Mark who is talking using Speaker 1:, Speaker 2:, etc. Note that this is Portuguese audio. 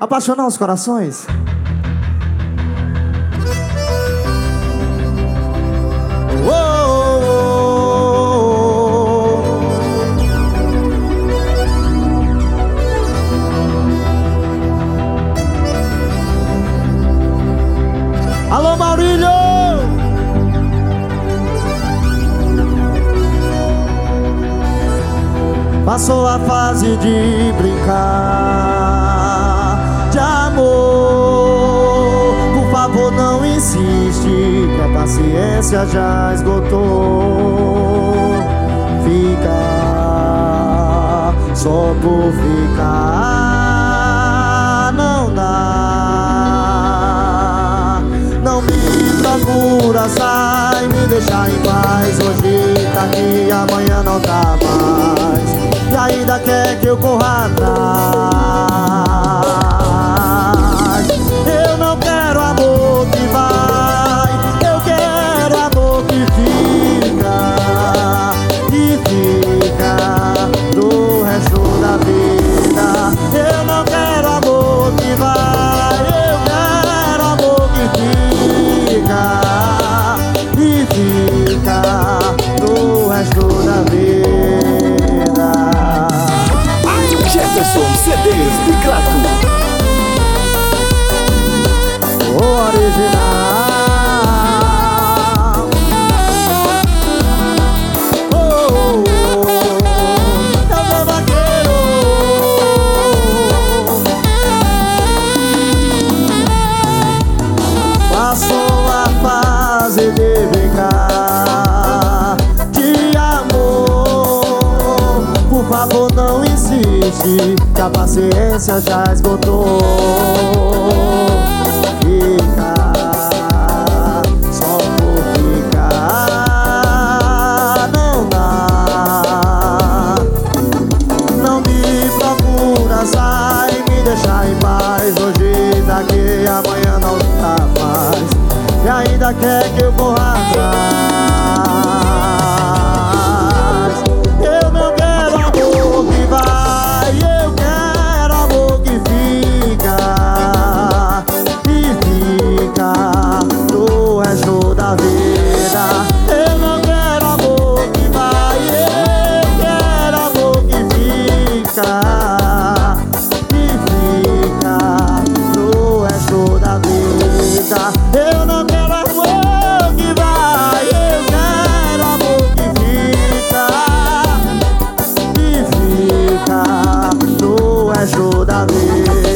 Speaker 1: Apaixonar os corações? Alô Maurílio! Passou a fase de brincar paciência já esgotou. Fica só por ficar, não dá. Não me procura, sai, me deixa em paz. Hoje tá aqui, amanhã não tá mais. E ainda quer que eu corra atrás. Resto da vida.
Speaker 2: Jefferson CDs de Crato.
Speaker 1: O original. Oh, oh, oh, sou vaqueiro. Passou a fase de brincar que a paciência já esgotou. Fica só por ficar, não dá. Não me procura, sai, me deixa em paz. Hoje daqui, amanhã não tá mais. E ainda quer que eu Yeah.